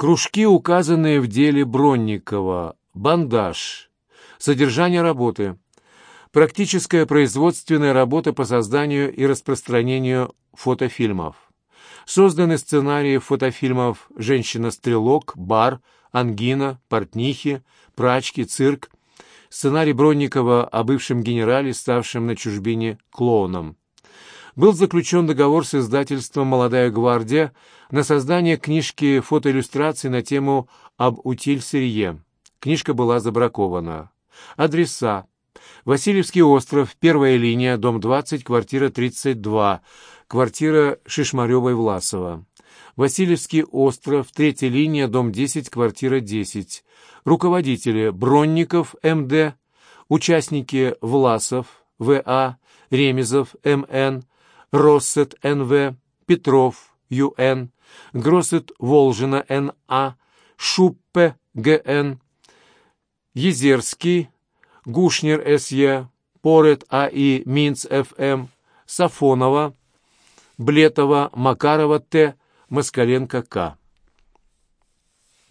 Кружки, указанные в деле Бронникова. Бандаж. Содержание работы. Практическая производственная работа по созданию и распространению фотофильмов. Созданы сценарии фотофильмов «Женщина-стрелок», «Бар», «Ангина», «Портнихи», «Прачки», «Цирк», сценарий Бронникова о бывшем генерале, ставшем на чужбине клоуном. Был заключен договор с издательством «Молодая гвардия» на создание книжки фотоиллюстраций на тему об утиль-сырье. Книжка была забракована. Адреса. Васильевский остров, первая линия, дом 20, квартира 32, квартира Шишмаревой-Власова. Васильевский остров, третья линия, дом 10, квартира 10. Руководители Бронников, МД, участники Власов, ВА, Ремезов, МН, Россет, НВ, Петров, ЮН, Гроссет, Волжина, НА, Шуппе, ГН, Езерский, Гушнер, СЕ, Порет, АИ, Минц, ФМ, Сафонова, Блетова, Макарова, Т, Москаленко, К.